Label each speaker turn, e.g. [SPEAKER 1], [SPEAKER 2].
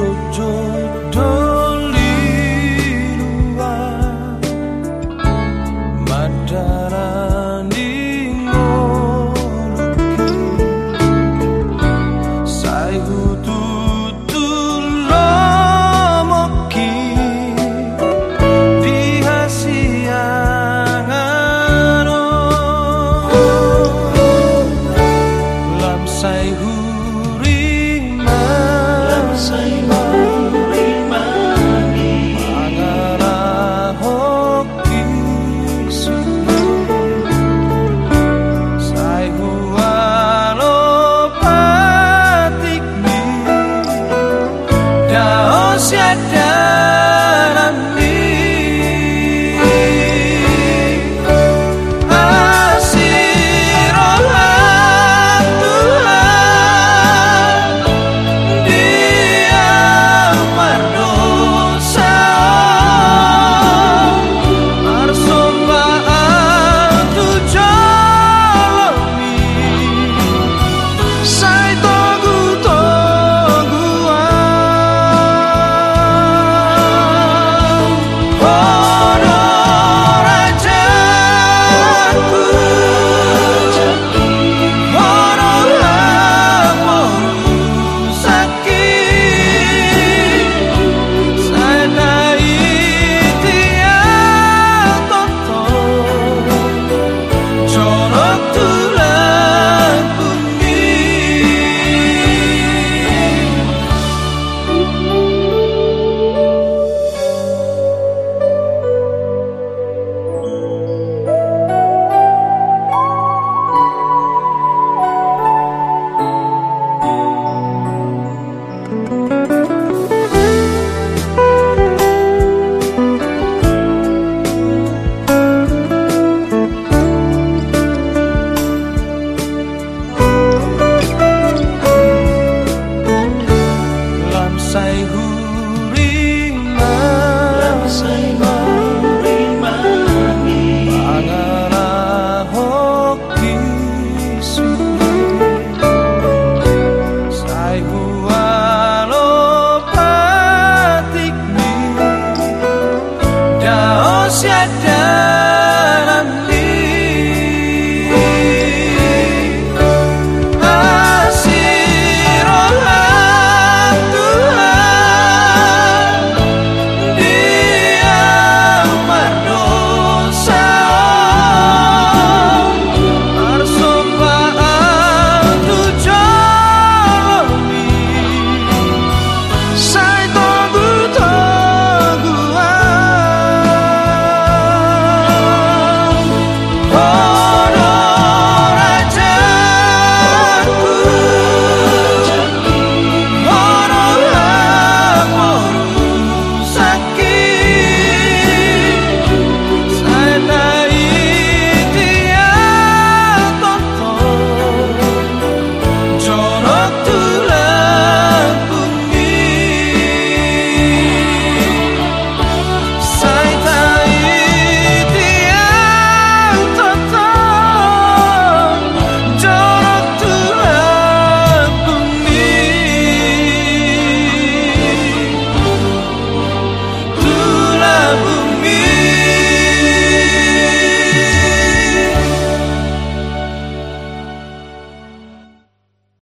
[SPEAKER 1] Trôi. huling man.